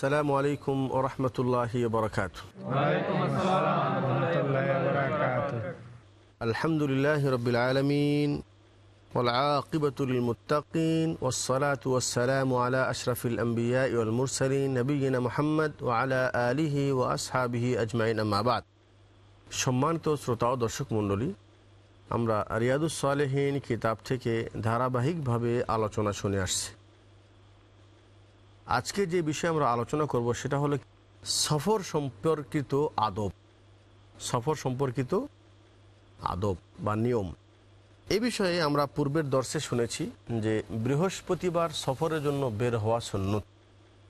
السلام عليكم ورحمة الله وبركاته وعليكم السلام ورحمة الله وبركاته الحمد لله رب العالمين والعاقبة للمتقين والصلاة والسلام على أشرف الأنبياء والمرسلين نبينا محمد وعلى آله وأصحابه أجمعين أما بعد সম্মানিত শ্রোতা ও দর্শক মণ্ডলী আমরা রিয়াদুস সালেহীন কিতাব থেকে ধারাবাহিকভাবে আলোচনা শুনে আসছি আজকে যে বিষয়ে আমরা আলোচনা করব সেটা হলো সফর সম্পর্কিত আদব। সফর সম্পর্কিত আদব বা নিয়ম। এ বিষয়ে আমরা পূর্বের দর্শে শুনেছি যে বৃহস্পতিবার সফরের জন্য বের হওয়া সুন্নত।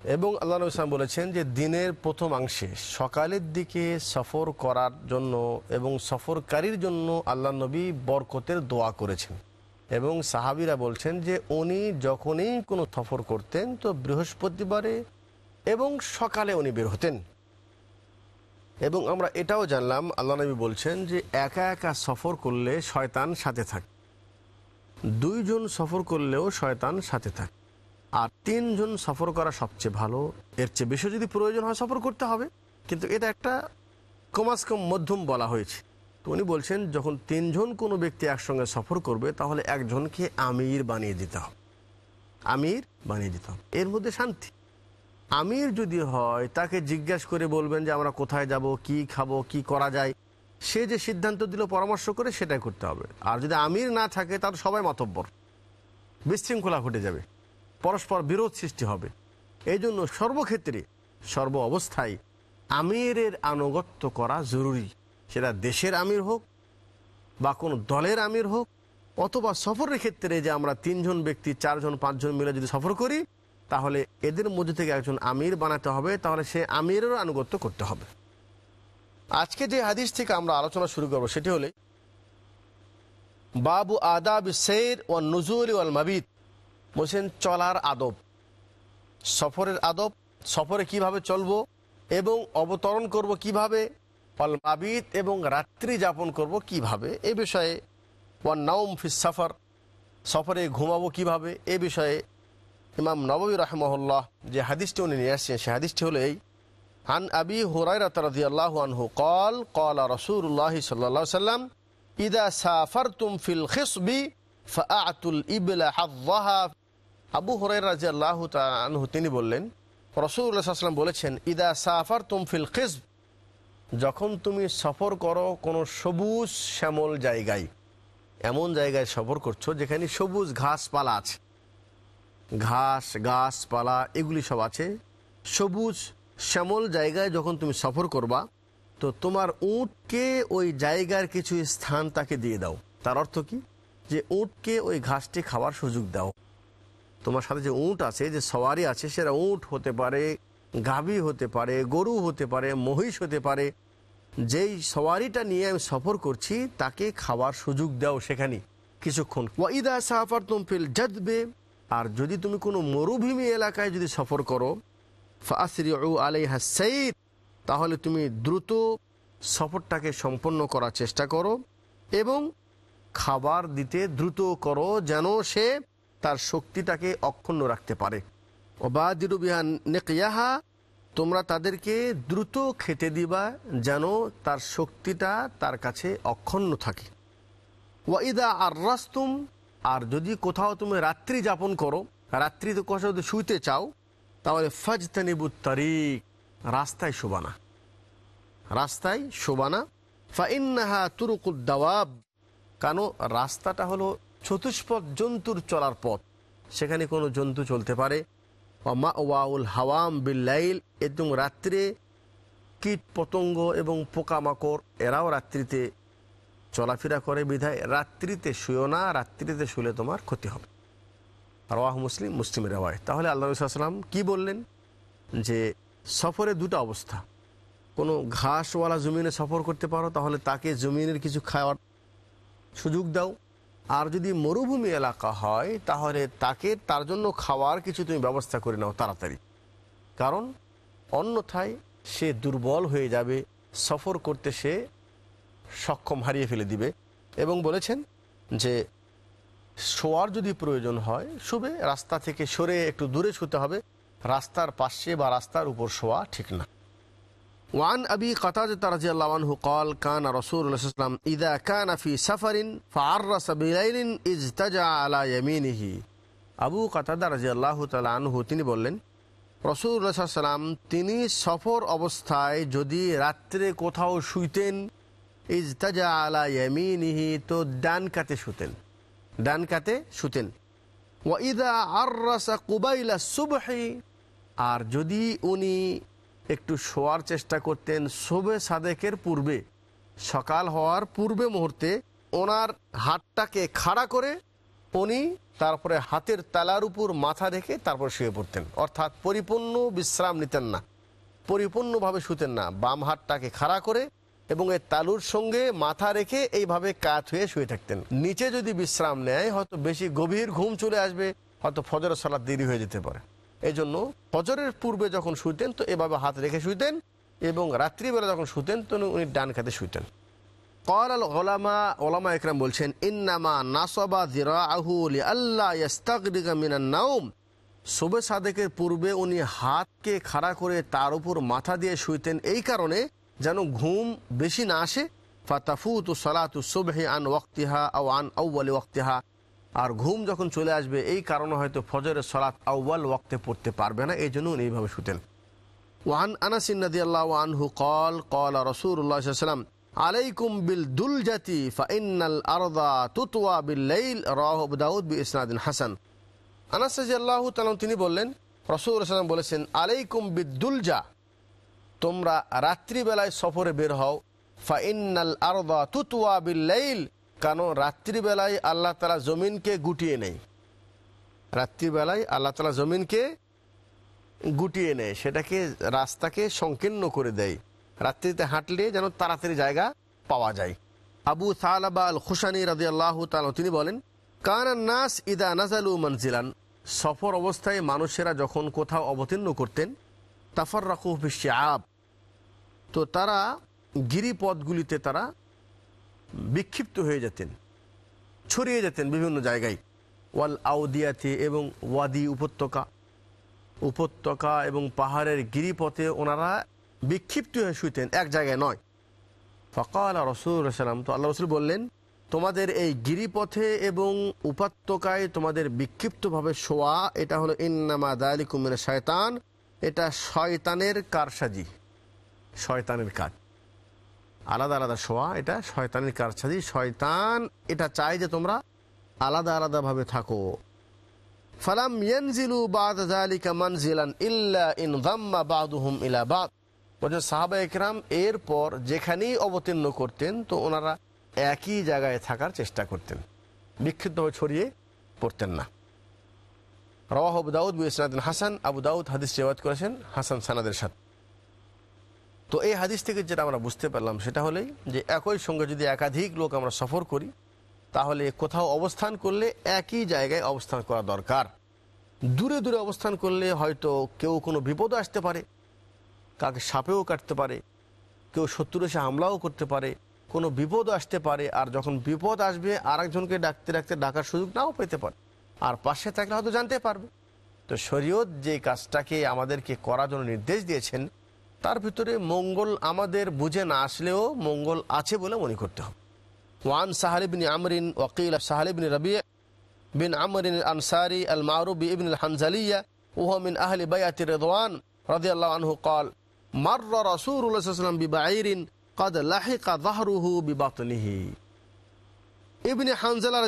এবং আল্লাহ ইসলাম বলেছেন যে দিনের প্রথমাংশে সকালের দিকে সফর করার জন্য এবং সফরকারীর জন্য আল্লাহ নবী বরকতের দোয়া করেছেন। এবং সাহাবিরা বলছেন যে উনি যখনই কোনো সফর করতেন তো বৃহস্পতিবারে এবং সকালে উনি বের হতেন। এবং আমরা এটাও জানলাম, আল্লাহ নবী বলছেন যে একা একা সফর করলে শয়তান সাথে থাকে। দুইজন সফর করলেও শয়তান সাথে থাকে। আর তিনজন সফর করা সবচেয়ে ভালো, এর চেয়ে বেশি যদি প্রয়োজন হয় সফর করতে হবে। কিন্তু এটা একটা কমাস কম মধ্যম বলা হয়েছে। তো উনি বলছেন, যখন তিনজন কোনো ব্যক্তি একসঙ্গে সফর করবে, তাহলে একজনকে আমির বানিয়ে দিতে হবে। আমির বানিয়ে দিতে হবে। এর মধ্যে শান্তি। আমির যদি হয়, তাকে জিজ্ঞাসা করে বলবেন যে, আমরা কোথায় যাব, কি খাব, কি করা যায়? সে যে সিদ্ধান্ত দিল, পরামর্শ করে সেটাই করতে হবে। আর যদি আমির না থাকে, তার সবাই মাতব্বর। বিশৃঙ্খলা ঘটে যাবে। পরস্পর বিরোধ সৃষ্টি হবে। এই জন্য সর্বক্ষেত্রে, সর্ব অবস্থায় আমিরের আনুগত্য করা জরুরি। সেটা দেশের আমির হোক বা কোনো দলের আমির হোক, অথবা সফরের ক্ষেত্রে যে আমরা তিনজন ব্যক্তি, চারজন, পাঁচজন মিলে যদি সফর করি, তাহলে এদের মধ্যে থেকে একজন আমির বানাতে হবে, তাহলে সে আমিরেরও আনুগত্য করতে হবে। আজকে যে হাদিস থেকে আমরা আলোচনা শুরু করব সেটি হলে, বাবু আদাব সের ও নজুল ওয়াল মাবিদ বলছেন, চলার আদব। সফরের আদব, সফরে কীভাবে চলবো এবং অবতরণ করব কীভাবে ওয়াল মাবিদ এবং রাত্রি যাপন করব কীভাবে? এ বিষয়ে ওয়ান নাউম ফিস সাফার। সফরে ঘুমাবো কীভাবে? এ বিষয়ে ইমাম নবী রাহমহল্লাহ যে হাদিসটি উনি নিয়ে আসছেন, সে হাদিসটি হলো এই, আন আবি হুরাইরাত রাদিয়াল্লাহু আনহু কল কল রাসূলুল্লাহ সাল্লাল্লাহু আলাইহি সাল্লাম, ইদা সাফারতুম ফিল খিসবি ফাআতুল ইবলা হাযযাহা আবু হুরাইরা রাদিয়াল্লাহু তাআলা আনহু তিনি বললেন, রাসূলুল্লাহ সাল্লাল্লাহু আলাইহি বলেছেন, ইদা সাফারতুম ফিল খিসব। যখন তুমি সফর করো কোনো সবুজ শ্যামল জায়গায়, এমন জায়গায় সফর করছ যেখানে সবুজ ঘাসপালা আছে। ঘাস, গাছপালা, এগুলি সব আছে। সবুজ শ্যামল জায়গায় যখন তুমি সফর করবা, তো তোমার উঁটকে ওই জায়গার কিছু স্থান তাকে দিয়ে দাও। তার অর্থ কি? যে উঁটকে ওই ঘাসটি খাওয়ার সুযোগ দাও। তোমার সাথে যে উঁট আছে, যে সওয়ারি আছে সেটা উঁট হতে পারে, গাভী হতে পারে, গরু হতে পারে, মহিষ হতে পারে যেই সওয়ারিটা নিয়ে আমি সফর করছি, তাকে খাওয়ার সুযোগ দাও সেখানে কিছুক্ষণ। ওয়াইদা সাফার তুমফিল জাদবে, আর যদি তুমি কোনো মরুভূমি এলাকায় যদি সফর করো ফাসরি আলাইহা সাইদ, তাহলে তুমি দ্রুত সফরটাকে সম্পন্ন করার চেষ্টা করো এবং খাবার দিতে দ্রুত করো যেন সে তার শক্তিটাকে অক্ষুণ্ণ রাখতে পারে। ওবাদিরু বিহান নেকিয়াহা তোমরা তাদেরকে দ্রুত খেতে দিবা যেন তার শক্তিটা তার কাছে অক্ষুণ্ণ থাকে। ওয়াইদা আর রাস্তুম আর যদি কোথাও তুমি রাত্রি যাপন করো রাত্রিতে কোথাও যদি শুইতে চাও, তাহলে ফাজতানিবু তারিক, রাস্তায় শোবানা রাস্তায় শোবানা ফাইন্নাহা তুরুকুদ দাওয়াব, কেন রাস্তাটা হলো চতুষ্পদ জন্তুর চলার পথ। সেখানে কোনো জন্তু চলতে পারে মা ওয়াউল হাওয়াম বিল্লাইল, এবং রাত্রে কীট পতঙ্গ এবং পোকামাকড়, এরাও রাত্রিতে চলাফেরা করে বিধায় রাত্রিতে শুয়েও না, রাত্রিতে শুলে তোমার ক্ষতি হবে। রওয়াহ মুসলিম মুসলিমের রেওয়ায় তাহলে আল্লাহ সাল্লাম কি বললেন? যে সফরে দুটো অবস্থা। কোনো ঘাসওয়ালা জমিনে সফর করতে পারো, তাহলে তাকে জমিনের কিছু খাওয়ার সুযোগ দাও। আর যদি মরুভূমি এলাকা হয়, তাহলে তাকে তার জন্য খাওয়ার কিছু তুমি ব্যবস্থা করে নাও তাড়াতাড়ি। কারণ অন্যথায় সে দুর্বল হয়ে যাবে, সফর করতে সে সক্ষম হারিয়ে ফেলে দিবে। এবং বলেছেন যে, শোয়ার যদি প্রয়োজন হয়, শুবে, রাস্তা থেকে সরে একটু দূরে শুতে হবে, রাস্তার পাশে বা রাস্তার উপর শোয়া ঠিক না। ওয়ান আবি কাতাজতা রাজিয়াল্লাহু কল কান রসুলাম ইদা কান আফি সাফারিন ফারসাবিলাইন ইজতাজা আলা ইয়ামিনিহি আবু কাতাদা রাজিয়াল্লাহু তালা আনহু তিনি বললেন রসুল্লাহ সাল্লাম তিনি সফর অবস্থায় যদি রাত্রে কোথাও শুইতেন, ইজতাজা আলা ইয়ামিনিহি, তো ডান কাতে শুতেন, ডান কাতে শুতেন। ওয়াইদা আর রাসা কুবাইলা সুবহি, আর যদি উনি একটু শোয়ার চেষ্টা করতেন শোবে সাদেকের পূর্বে। সকাল হওয়ার পূর্বে মুহূর্তে ওনার হাতটাকে খাড়া করে উনি তারপরে হাতের তালার উপর মাথা রেখে তারপর শুয়ে পড়তেন। অর্থাৎ পরিপূর্ণ বিশ্রাম নিতেন না। পরিপূর্ণভাবে শুতেন না। বাম হাতটাকে খাড়া করে এবং এই তালুর সঙ্গে মাথা রেখে এইভাবে কাত হয়ে শুয়ে থাকতেন। নিচে যদি বিশ্রাম নেয়, হয়তো বেশি গভীর ঘুম চলে আসবে, হয়তো ফজরের সালাদ দেরি হয়ে যেতে পারে। এই জন্য ফজরের পূর্বে যখন শুইতেন তো এভাবে হাত রেখে শুইতেন এবং রাত্রিবেলা যখন শুতেন, তো উনি ডান খাতে শুইতেন কল আল ওলামা ওলামা একরাম বলছেন, ইন্নামা নাসবা জিরাহু আল্লাহ ইয়াস্তাগরিকা মিনান নাউম শুভে সাদেকের পূর্বে উনি হাতকে খাড়া করে তার উপর মাথা দিয়ে শুইতেন। এই কারণে যেন ঘুম বেশি না আসে। ফাতাফুতু সালাতু সুবহি আন ওয়াক্তিহা আও আন আউ্বালি ওয়াক্তিহা। আর ঘুম যখন চলে আসবে, এই কারণে হয়তো ফজরের সলাৎ আউ্বাল ওয়াক্তে পড়তে পারবে না এই জন্য উনি এইভাবে শুতেন। ওয়ান আনাসিন রাদিয়াল্লাহু আনহু কল কল আলাইহি ওয়াসাল্লাম, আলাইকুম বিল দুলজাতি ফাইনাল আরদা তুতওয়া বিল লাইল রাহু আবু দাউদ বি ইসনাদিন হাসান। আনাস রাদিয়াল্লাহু তাআলা, তিনি বললেন, রাসূলুল্লাহ সাল্লাম বলেছেন, আলাইকুম বিদ্দুলজা তোমরা রাত্রিবেলায় সফরে বের হও ফাইনাল আরদা তুতুয়া বিল লাইল কারণ রাত্রিবেলায় আল্লাহ তালা জমিনকে গুটিয়ে নেয়। রাত্রিবেলায় আল্লাহ তালা জমিনকে গুটিয়ে নেয়, সেটাকে রাস্তাকে সংকীর্ণ করে দেয়। রাত্রিতে হাঁটলে যেন তাড়াতাড়ি জায়গা পাওয়া যায়। আবু সালাবা আল খুশানি রাজি আল্লাহ তিনি বলেন কানান নাস ইদা নাজালু মনজিলান। সফর অবস্থায় মানুষেরা যখন কোথাও অবতীর্ণ করতেন তাফর রাকুফ আব তো তারা গিরিপথগুলিতে তারা বিক্ষিপ্ত হয়ে যেতেন, ছড়িয়ে যেতেন বিভিন্ন জায়গায়। ওয়াল আউদিয়াতে এবং ওয়াদি উপত্যকা উপত্যকা এবং পাহাড়ের গিরিপথে ওনারা বিক্ষিপ্ত হয়ে শুইতেন, এক জায়গায় নয়। ফকাল রসুল সাল্লাম তো আল্লাহ রসুল বললেন, তোমাদের এই গিরিপথে এবং উপত্যকায় তোমাদের বিক্ষিপ্তভাবে শোয়া, এটা হলো ইন্নামা দায়ালি কুমির শয়তান, এটা শয়তানের কারসাজি। শয়তানের কাজ। আলাদা আলাদা শোয়া, এটা শয়তানের কারছাদি শয়তান এটা চায় যে তোমরা আলাদা আলাদাভাবে থাকো। ফালাম ইয়ানজিলু বাদ যালিকা মানজিলান ইল্লা ইন গাম্মা বাদুহুম ইলা বাদ। বলছেন সাহাবা একরাম এরপর যেখানেই অবতীর্ণ করতেন, তো ওনারা একই জায়গায় থাকার চেষ্টা করতেন। বিক্ষিপ্তভাবে ছড়িয়ে পড়তেন না। রওয়াহ আবু দাউদ বি হাসান। আবু দাউদ হাদিস রেওয়াত করেছেন হাসান সানাদের সাথে। তো এই হাদিস থেকে যেটা আমরা বুঝতে পারলাম, সেটা হলেই যে একই সঙ্গে যদি একাধিক লোক আমরা সফর করি, তাহলে কোথাও অবস্থান করলে একই জায়গায় অবস্থান করা দরকার। দূরে দূরে অবস্থান করলে হয়তো কেউ কোনো বিপদ আসতে পারে কাকে সাপেও কাটতে পারে, কেউ শত্রু এসে হামলাও করতে পারে, কোনো বিপদ আসতে পারে, আর যখন বিপদ আসবে, আরেকজনকে ডাকতে ডাকতে ডাকার সুযোগ নাও পেতে পারে। আর পাশে থাকলে হয়তো জানতে পারবে। তো শরীয়ত যে কাজটাকে আমাদেরকে করার জন্য নির্দেশ দিয়েছেন তার ভিতরে মঙ্গল আমাদের বুঝে না আসলেও মঙ্গল আছে বলে মনে করতে হবে। ওয়ান সাহালিবিন আমরিন ওকিল সাহালিবিন রবি, বিন আমরিন আনসারি, আল মারুবি ইবিন হানজালিয়া ওহমিন আহলি বায়াতি রেদওয়ান আল্লাহ আনহু কল, মার্র রসুরাম বিবাইরিন কদ লাহিকা দাহরুহু বিবাতনিহি। ইবনে হানজালা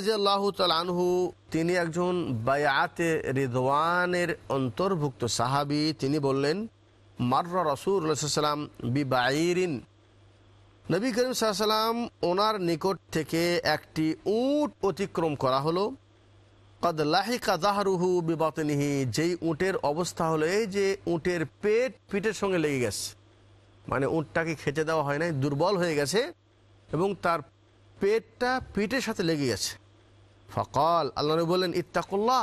তাল আনহু, তিনি একজন বায়াতে রিদওয়ানের অন্তর্ভুক্ত সাহাবি। তিনি বললেন মাররা ওয়াসাল্লাম বিবাইরিন নবী করিম সাল্লাম ওনার নিকট থেকে একটি উট অতিক্রম করা হলো। কদ লাহিকা জাহারুহু বিবাতনিহি, যেই উটের অবস্থা হলো এই যে উটের পেট পিঠের সঙ্গে লেগে গেছে। মানে উঁটটাকে খেতে দেওয়া হয় নাই, দুর্বল হয়ে গেছে এবং তার পেটটা পিঠের সাথে লেগে গেছে। ফকল, আল্লাহ বললেন, ইত্তাকুল্লাহ,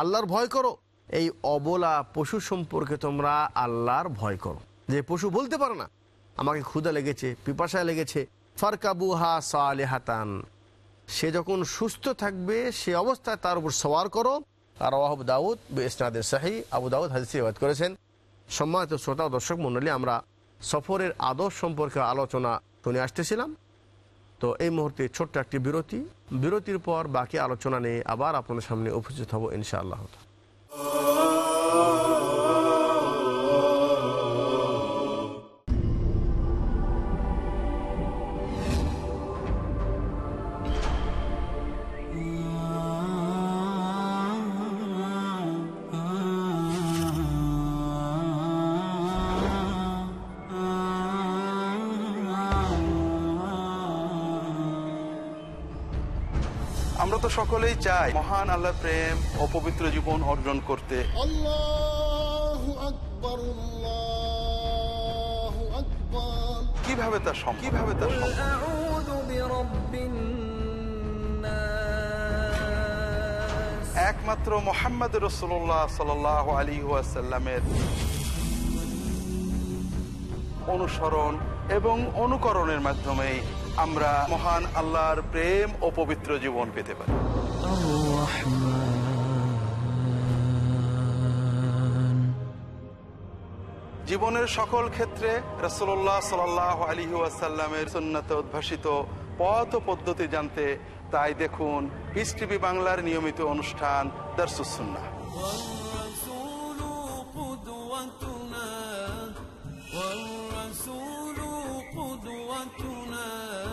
আল্লাহর ভয় করো। এই অবলা পশু সম্পর্কে তোমরা আল্লাহর ভয় করো। যে পশু বলতে পারো না, আমাকে ক্ষুদা লেগেছে পিপাসা লেগেছে, ফারকাবুহা সালেহাতান। সে যখন সুস্থ থাকবে, সে অবস্থায় তার উপর সওয়ার করো। আর ওয়াহব দাউদ ইসনাদের শাহী আবু দাউদ হাদিস রিওয়ায়াত করেছেন। সম্মানিত শ্রোতা দর্শক মণ্ডলী, আমরা সফরের আদর্শ সম্পর্কে আলোচনা শুনে আসতেছিলাম। তো এই মুহূর্তে ছোট্ট একটি বিরতি। বিরতির পর বাকি আলোচনা নিয়ে আবার আপনাদের সামনে উপস্থিত হব ইনশাআল্লাহ। Oh. আমরা তো সকলেই চাই মহান আল্লাহ প্রেম অপবিত্র জীবন অর্জন করতে। কীভাবে তা সম্ভব? কীভাবে তার একমাত্র মোহাম্মদ রসোল্লাহ সাল আলী ওয়াসাল্লামের অনুসরণ এবং অনুকরণের মাধ্যমে আমরা মহান আল্লাহর প্রেম ও পবিত্র জীবন পেতে পারি জীবনের সকল ক্ষেত্রে রসল্লাহ সাল আলী ওয়াসাল্লামের সুন্নাতে উদ্ভাসিত পথ ও পদ্ধতি জানতে তাই দেখুন পিস টিভি বাংলার নিয়মিত অনুষ্ঠান দারসুসুন্না والرسول قدوتنا والرسول قدوتنا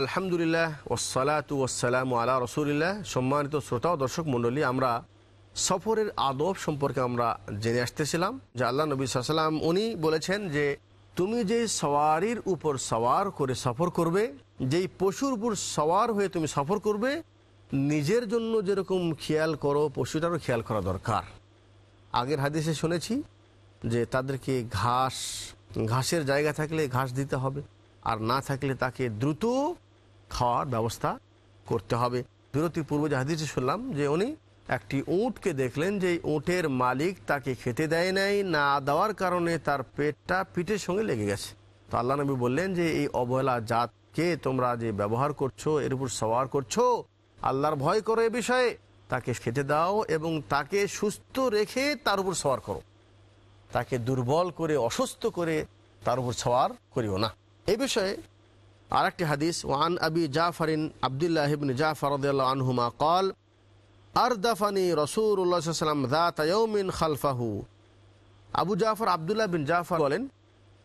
আলহামদুলিল্লাহ ওসালাতু ওসালাম আলা রসুলিল্লাহ। সম্মানিত শ্রোতা ও দর্শক মণ্ডলী, আমরা সফরের আদব সম্পর্কে আমরা জেনে আসতেছিলাম, যে আল্লাহ নবী সাল্লাম উনি বলেছেন যে, তুমি যে সওয়ারির উপর সওয়ার করে সফর করবে, যেই পশুর উপর সওয়ার হয়ে তুমি সফর করবে, নিজের জন্য যেরকম খেয়াল করো, পশুটারও খেয়াল করা দরকার। আগের হাদিসে শুনেছি যে, তাদেরকে ঘাস, ঘাসের জায়গা থাকলে ঘাস দিতে হবে, আর না থাকলে তাকে দ্রুত খাওয়ার ব্যবস্থা করতে হবে। বিরতির পূর্বে যে হাদিসে শুনলাম যে উনি একটি উঁটকে দেখলেন যে উঁটের মালিক তাকে খেতে দেয় নাই, না দেওয়ার কারণে তার পেটটা পিঠের সঙ্গে লেগে গেছে। তো আল্লাহ নবী বললেন যে এই অবহেলা জাতকে তোমরা যে ব্যবহার করছ, এর উপর সওয়ার করছ, আল্লাহর ভয় করো এ বিষয়ে, তাকে খেতে দাও এবং তাকে সুস্থ রেখে তার উপর সওয়ার করো। তাকে দুর্বল করে, অসুস্থ করে তার উপর সওয়ার করিও না। এ বিষয়ে আর একটি হাদিস, ওয়ান আবি জাফারিন আবদুল্লাহ ইবিন জাফর আনহুমা কল আর দাফানি রসুরাম দাতমিন খালফাহু। Abu Jafar Abdullah bin Jafar বলেন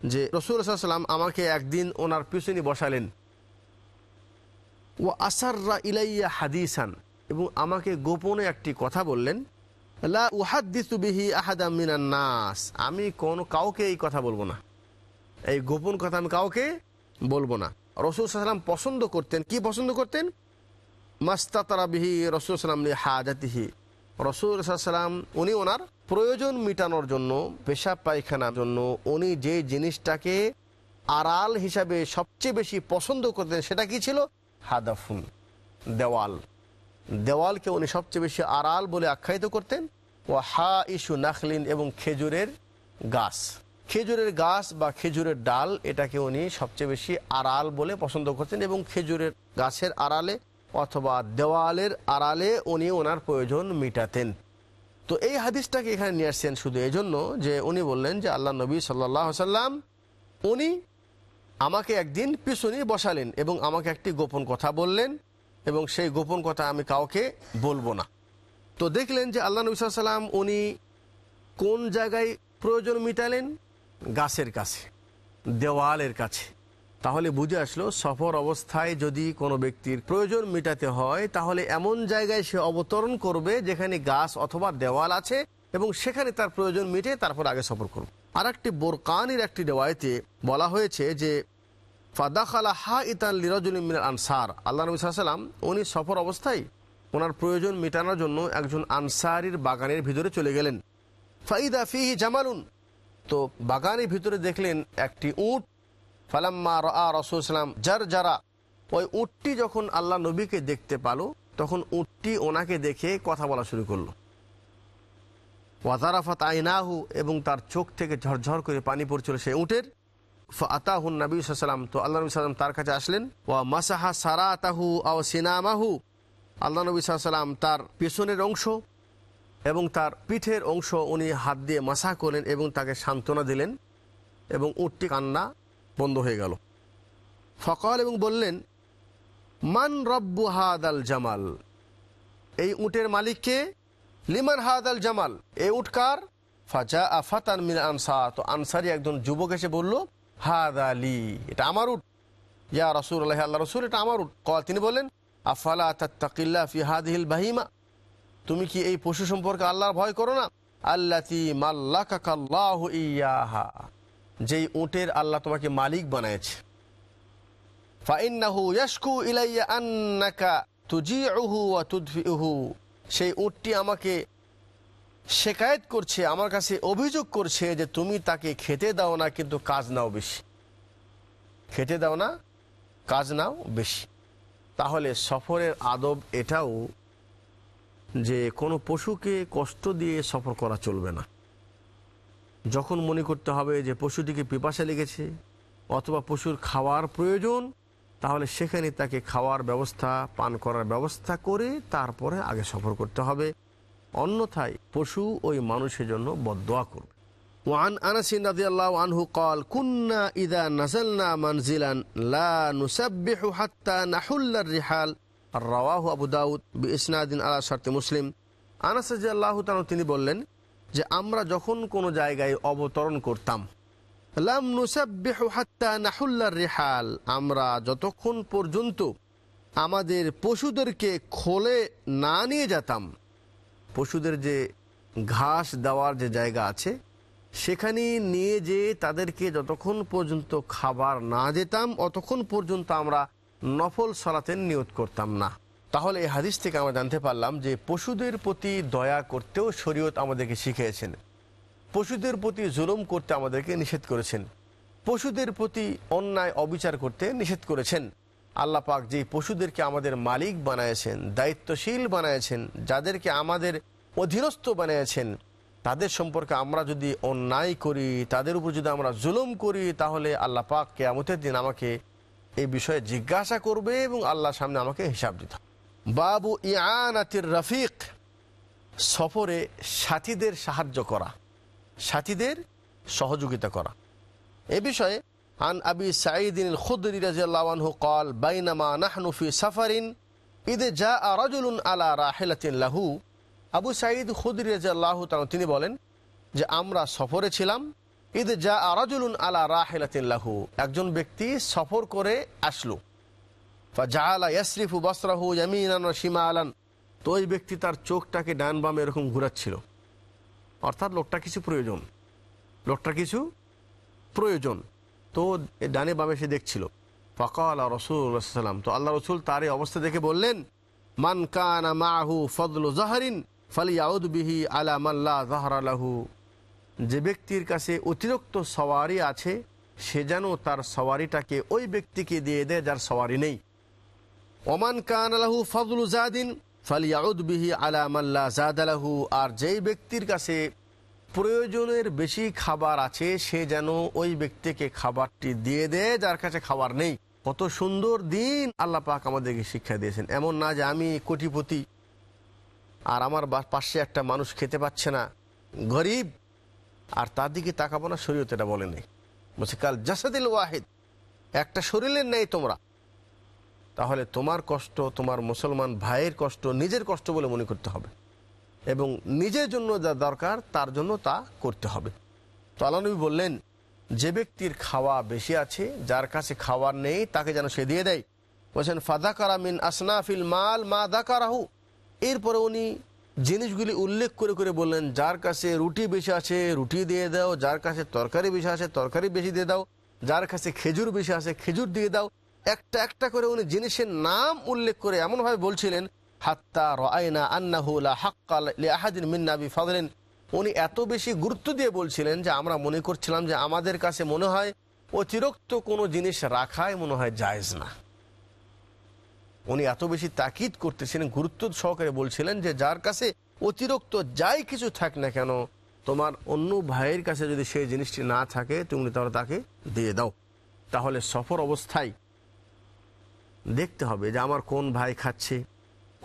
যে রসুল সাল্লাম আমাকে একদিন ওনার পিছনে বসালেন। ও আসাররা ইলাইয়া হাদিসান। এবং আমাকে গোপনে একটি কথা বললেন, লা বিহি নাস। আমি কোন কাউকে এই কথা বলব না। এই গোপন কথা আমি কাউকে বলব না। রসুল সাল্লাম পছন্দ করতেন। কি পছন্দ করতেন? মাস্তাতারা বিহি রসুল সাল্লাম হাজাতিহি। রসুল সাল্লাম উনি ওনার প্রয়োজন মেটানোর জন্য পেশাব পায়খানার জন্য, উনি যে জিনিসটাকে আড়াল হিসাবে সবচেয়ে বেশি পছন্দ করতেন, সেটা কি ছিল? হাদাফুন, দেওয়াল। দেওয়ালকে উনি সবচেয়ে বেশি আড়াল বলে আখ্যায়িত করতেন। ও হা ইস্যু নাখলিন এবং খেজুরের গাছ। খেজুরের গাছ বা খেজুরের ডাল, এটাকে উনি সবচেয়ে বেশি আড়াল বলে পছন্দ করতেন এবং খেজুরের গাছের আড়ালে অথবা দেওয়ালের আড়ালে উনি ওনার প্রয়োজন মিটাতেন। তো এই হাদিসটাকে এখানে নিয়ে আসছেন শুধু এই জন্য যে উনি বললেন যে আল্লাহ নবী সাল্লাহ সাল্লাম উনি আমাকে একদিন পিছনে বসালেন এবং আমাকে একটি গোপন কথা বললেন এবং সেই গোপন কথা আমি কাউকে বলব না। তো দেখলেন যে আল্লাহ নবী সাল্লাম উনি কোন জায়গায় প্রয়োজন মিটালেন? গাছের কাছে, দেওয়ালের কাছে। তাহলে বুঝে আসলো, সফর অবস্থায় যদি কোনো ব্যক্তির প্রয়োজন মেটাতে হয়, তাহলে এমন জায়গায় সে অবতরণ করবে যেখানে গাছ অথবা দেওয়াল আছে এবং সেখানে তার প্রয়োজন মিটে তারপর আগে সফর করবে। আর একটি বোরকানের একটি দেওয়ায়তে বলা হয়েছে যে, ফাদাখালা হা ইতান লিরাজুল মিনাল আনসার। আল্লাহ নবী সাল্লাম উনি সফর অবস্থায় ওনার প্রয়োজন মেটানোর জন্য একজন আনসারির বাগানের ভিতরে চলে গেলেন। ফাইদা ফিহি জামালুন। তো বাগানের ভিতরে দেখলেন একটি উট। ফালাম্মা রা রসুল সালাম যার যারা ওই উটটি যখন আল্লাহ নবীকে দেখতে পালো, তখন উটটি ওনাকে দেখে কথা বলা শুরু করল। ওয়াজারাফাত আইনাহু এবং তার চোখ থেকে ঝরঝর করে পানি পড়ছিল সেই উটের। আতাহুন নবী সাল্লাম তো আল্লাহ নবী তার কাছে আসলেন। ওয়া মাসাহা সারা আতাহু আও সিনামাহু। আল্লাহ নবী সাল্লাম তার পেছনের অংশ এবং তার পিঠের অংশ উনি হাত দিয়ে মাসা করলেন এবং তাকে সান্ত্বনা দিলেন এবং উটটি কান্না বন্ধ হয়ে গেল। ফকাল এবং বললেন, মান রব্বু হাদ আল জামাল? এই উটের মালিককে, লিমান হাদ আল জামাল এই উটকার ফাজা আফাতান মিন আনসা তো আনসারি একজন যুবক এসে বলল, হাদ আলী এটা আমার উট। ইয়া রসুল আল্লাহ আল্লাহ রসুল, এটা আমার উট। কল তিনি বললেন, আফালা তাকিল্লা ফি হাদিল বাহিমা? তুমি কি এই পশু সম্পর্কে আল্লাহর ভয় করো না? আল্লাতি মাল্লাহ ইয়াহা। যেই উটের আল্লাহ তোমাকে মালিক বানায়ছে। ফাইন্নাহু ইয়াশকু ইলাইয়া আন্নাকা তুজিউহু ওয়া তুদফিউহু। সেই উটটি আমাকে শেকায়ত করছে, আমার কাছে অভিযোগ করছে যে তুমি তাকে খেতে দাও না, কিন্তু কাজ নাও বেশি। খেতে দাও না, কাজ নাও বেশি। তাহলে সফরের আদব এটাও যে কোনো পশুকে কষ্ট দিয়ে সফর করা চলবে না যখন মনে করতে হবে যে পশুটিকে পিপাসা লেগেছে অথবা পশুর খাওয়ার প্রয়োজন তাহলে সেখানে তাকে খাওয়ার ব্যবস্থা পান করার ব্যবস্থা করে তারপরে আগে সফর করতে হবে অন্যথায় পশু ওই মানুষের জন্য বদোয়া করবে وعن أنس رضي الله عنه قال كنا إذا نزلنا منزلا لا نسبح حتى نحل الرحال রাওয়াহু আবু দাউদ বি ইসনাদিন আলা শর্তে মুসলিম। আনাস আল্লাহ তিনি বললেন যে, আমরা যখন কোনো জায়গায় অবতরণ করতাম, লাম নাহুল্লার রেহাল, আমরা যতক্ষণ পর্যন্ত আমাদের পশুদেরকে খোলে না নিয়ে যেতাম, পশুদের যে ঘাস দেওয়ার যে জায়গা আছে সেখানে নিয়ে যে তাদেরকে যতক্ষণ পর্যন্ত খাবার না যেতাম অতক্ষণ পর্যন্ত আমরা নফল সলাতের নিয়ত করতাম না। তাহলে এই হাদিস থেকে আমরা জানতে পারলাম যে পশুদের প্রতি দয়া করতেও শরীয়ত আমাদেরকে শিখিয়েছেন। পশুদের প্রতি জুলুম করতে আমাদেরকে নিষেধ করেছেন। পশুদের প্রতি অন্যায় অবিচার করতে নিষেধ করেছেন। আল্লাহ পাক যে পশুদেরকে আমাদের মালিক বানিয়েছেন, দায়িত্বশীল বানিয়েছেন, যাদেরকে আমাদের অধীনস্থ বানিয়েছেন, তাদের সম্পর্কে আমরা যদি অন্যায় করি, তাদের উপর যদি আমরা জুলুম করি, তাহলে আল্লাহ পাক কেয়ামতের দিন আমাকে এই বিষয়ে জিজ্ঞাসা করবে এবং আল্লাহ সামনে আমাকে হিসাব দিত বাবু ইয়ানাতির রফিক, সফরে সাথীদের সাহায্য করা, সাথীদের সহযোগিতা করা। এ বিষয়ে আন আবি সাঈদিন খুদ্রি রাজিয়াল্লাহু কল বাইনামা নাহনুফি সাফারিন ঈদে যা আরাজুলুন আলা রাহেলাতিন লাহু। আবু সাঈদ খুদ্রি রাজিয়াল্লাহু তিনি বলেন যে, আমরা সফরে ছিলাম ঈদ যা আরাজুলুন আলা রাহিলাতিন লাহু। একজন ব্যক্তি সফর করে আসলো। ইয়ামিনান ওয়া শিমালান। তো ওই ব্যক্তি তার চোখটাকে ডান বামে এরকম ঘুরাচ্ছিল। অর্থাৎ লোকটা কিছু প্রয়োজন। লোকটা কিছু প্রয়োজন। তো ডানে বামে সে দেখছিল। ফকাল রসুল্লাহাম তো আল্লাহ রসুল তার এই অবস্থা দেখে বললেন, মান কানা মাহু ফদলু জাহারিন, ফালিয়াউদ বিহি আলা মাল্লা জাহরালাহু যে ব্যক্তির কাছে অতিরিক্ত সওয়ারি আছে, সে যেন তার সওয়ারিটাকে ওই ব্যক্তিকে দিয়ে দেয় যার সওয়ারি নেই। ওমান কান আলাহু ফজলু জাদিন ফালিয়াউদ বিহি আলা মাল্লা জাদালাহু আর যেই ব্যক্তির কাছে প্রয়োজনের বেশি খাবার আছে, সে যেন ওই ব্যক্তিকে খাবারটি দিয়ে দেয় যার কাছে খাবার নেই। কত সুন্দর দিন আল্লাহ পাক আমাদেরকে শিক্ষা দিয়েছেন। এমন না যে আমি কোটিপতি আর আমার পাশে একটা মানুষ খেতে পাচ্ছে না। গরিব আর তার দিকে তাকাবো না, শরীয়ত এটা বলে নেই বলছে, কাল জাসাদিল ওয়াহিদ, একটা শরীরের নেই তোমরা। তাহলে তোমার কষ্ট, তোমার মুসলমান ভাইয়ের কষ্ট, নিজের কষ্ট বলে মনে করতে হবে। এবং নিজের জন্য যা দরকার, তার জন্য তা করতে হবে। তো আল্লাহ বললেন, যে ব্যক্তির খাওয়া বেশি আছে, যার কাছে খাওয়ার নেই, তাকে যেন সে দিয়ে দেয়। বলছেন ফাদাকারা মিন আসনাফিল মাল মা দাকারাহু। এরপরে উনি জিনিসগুলি উল্লেখ করে করে বললেন, যার কাছে রুটি বেশি আছে, রুটি দিয়ে দাও, যার কাছে তরকারি বেশি আছে, তরকারি বেশি দিয়ে দাও, যার কাছে খেজুর বেশি আছে, খেজুর দিয়ে দাও। একটা একটা করে উনি জিনিসের নাম উল্লেখ করে এমনভাবে বলছিলেন, হাত্তা রায়না আন্নাহু লা হাক্কা লি আহাদিন মিন নাবি ফাদলিন। উনি এত বেশি গুরুত্ব দিয়ে বলছিলেন যে আমরা মনে করছিলাম যে আমাদের কাছে মনে হয় অতিরিক্ত কোনো জিনিস রাখাই মনে হয় জায়েজ না। উনি এত বেশি তাকিদ করতেছিলেন, গুরুত্ব সহকারে বলছিলেন যে যার কাছে অতিরিক্ত যাই কিছু থাক না কেন, তোমার অন্য ভাইয়ের কাছে যদি সেই জিনিসটি না থাকে তুমি তাহলে তাকে দিয়ে দাও। তাহলে সফর অবস্থায় দেখতে হবে যে আমার কোন ভাই খাচ্ছে,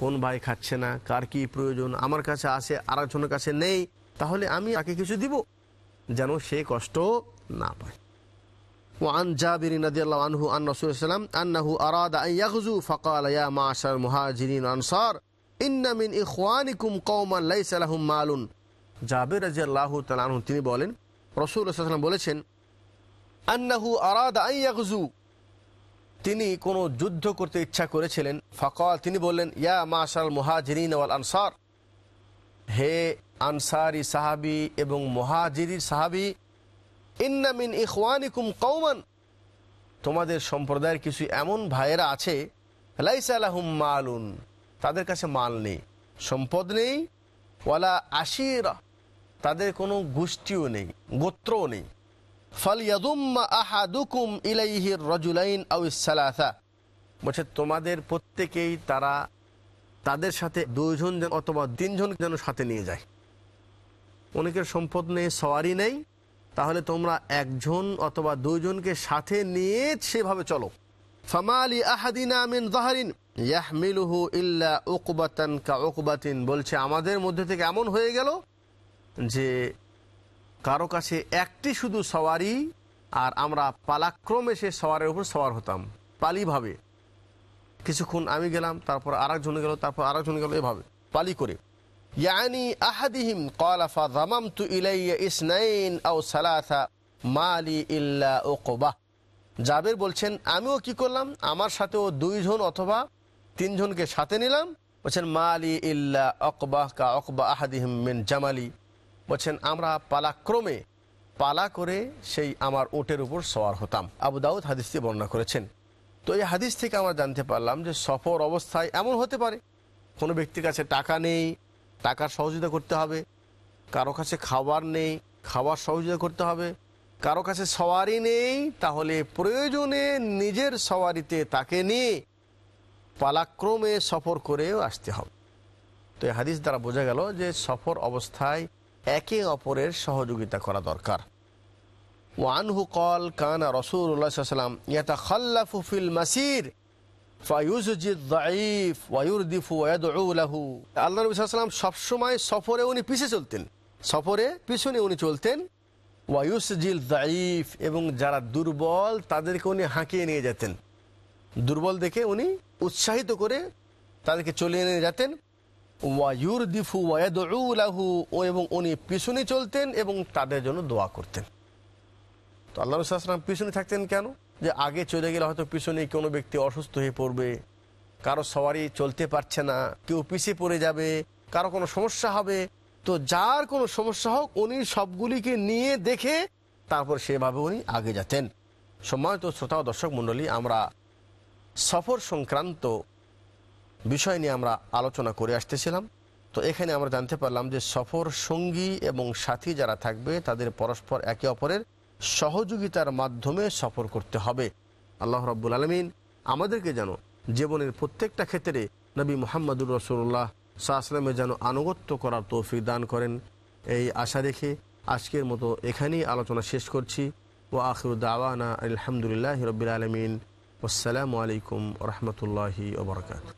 কোন ভাই খাচ্ছে না, কার কি প্রয়োজন, আমার কাছে আসে আর একজনের কাছে নেই, তাহলে আমি তাকে কিছু দিব, যেন সে কষ্ট না পায়। وعن جابر رضي الله عنه عن رسول الله صلى الله عليه وسلم أنه أراد أن يغزو فقال يا معشر المهاجرين والأنصار إن من إخوانكم قوما ليس لهم مال জাবের রাজি আল্লাহ তালু তিনি বলেন রসুল সাল্লাম বলেছেন আন্নাহু আরাদ আইয়াগজু তিনি কোনো যুদ্ধ করতে ইচ্ছা করেছিলেন ফকাল তিনি বললেন ইয়া মাশাল মুহাজিরিন ওয়াল আনসার হে আনসারি সাহাবি এবং মুহাজিরি সাহাবি কৌমান তোমাদের সম্প্রদায়ের কিছু এমন ভাইয়েরা আছে মালুন, তাদের কাছে মাল নেই, সম্পদ নেই, ওয়ালা আশিরা, তাদের কোনো গোষ্ঠীও নেই, গোত্রও নেই। ফল ইয়াদুম্মা আহাদুকুম ইলাইহির রজুলাইন আউ বলছে, তোমাদের প্রত্যেকেই তারা তাদের সাথে দুইজন যেন অথবা তিনজন যেন সাথে নিয়ে যায়। অনেকের সম্পদ নেই সওয়ারি নেই তাহলে তোমরা একজন অথবা দুইজনকে সাথে নিয়ে সেভাবে চলো। ফামালি আহাদিনা মিন জাহারিন ইয়াহমিলুহু ইল্লা উকবাতান কা উকবাতিন বলছে, আমাদের মধ্যে থেকে এমন হয়ে গেল যে কারও কাছে একটি শুধু সওয়ারি আর আমরা পালাক্রমে সে সওয়ারের উপর সওয়ার হতাম, পালিভাবে। কিছুক্ষণ আমি গেলাম, তারপর আর একজন গেল, তারপর আর একজন গেল, এভাবে পালি করে। ইয়ানি আহাদিহিম قال فضممت الي اثنين او ثلاثه মালি ইল্লা উকবা জাবের বলছেন আমিও কি করলাম আমার সাথেও দুইজন অথবা তিনজনকে সাথে নিলাম বলছেন মালি ইল্লা অকবাহ কা অকবা আহাদিহিম মিন জামালি বলছেন আমরা পালাক্রমে পালা করে সেই আমার ওটের উপর সওয়ার হতাম আবু দাউদ হাদিসটি বর্ণনা করেছেন তো এই হাদিস থেকে আমরা জানতে পারলাম যে সফর অবস্থায় এমন হতে পারে কোনো ব্যক্তির কাছে টাকা নেই টাকার সহযোগিতা করতে হবে। কারও কাছে খাবার নেই, খাবার সহযোগিতা করতে হবে। কারও কাছে সওয়ারি নেই, তাহলে প্রয়োজনে নিজের সওয়ারিতে তাকে নিয়ে পালাক্রমে সফর করেও আসতে হবে। তো এই হাদিস দ্বারা বোঝা গেল যে সফর অবস্থায় একে অপরের সহযোগিতা করা দরকার। ওয়ানহু কল কানা রসুল্লাহ সাল্লাম ইয়াতা খাল্লাফু ফিল মাসির আল্লাহ নবী সাল্লাম সবসময় সফরে উনি পিছে চলতেন। সফরে পিছনে উনি চলতেন। ওয়ায়ুসজিল দাইফ এবং যারা দুর্বল তাদেরকে উনি হাঁকিয়ে নিয়ে যেতেন। দুর্বল দেখে উনি উৎসাহিত করে তাদেরকে চলিয়ে নিয়ে যেতেন। ওয়ায়ুর দিফু ওয়াদু ও এবং উনি পিছনে চলতেন এবং তাদের জন্য দোয়া করতেন। তো আল্লাহ রসুলাম পিছনে থাকতেন কেন? যে আগে চলে গেলে হয়তো পিছনে কোনো ব্যক্তি অসুস্থ হয়ে পড়বে। কারও সবারই চলতে পারছে না, কেউ পিছিয়ে পড়ে যাবে, কারও কোনো সমস্যা হবে। তো যার কোনো সমস্যা হোক, উনি সবগুলিকে নিয়ে দেখে তারপর সেভাবে উনি আগে যেতেন সম্মানিত শ্রোতা ও দর্শক মণ্ডলী, আমরা সফর সংক্রান্ত বিষয় নিয়ে আমরা আলোচনা করে আসতেছিলাম। তো এখানে আমরা জানতে পারলাম যে সফর সঙ্গী এবং সাথী যারা থাকবে, তাদের পরস্পর একে অপরের সহযোগিতার মাধ্যমে সফর করতে হবে। আল্লাহ রব্বুল আলমিন আমাদেরকে যেন জীবনের প্রত্যেকটা ক্ষেত্রে নবী মোহাম্মদুর রসুল্লাহ সাহসালামের যেন আনুগত্য করার তৌফিক দান করেন। এই আশা রেখে আজকের মতো এখানেই আলোচনা শেষ করছি। ও আখরুদ্দাওয়ানা আলহামদুলিল্লাহ রবিল আলমিন। আসসালামু আলাইকুম রহমতুল্লাহি ওবরকাত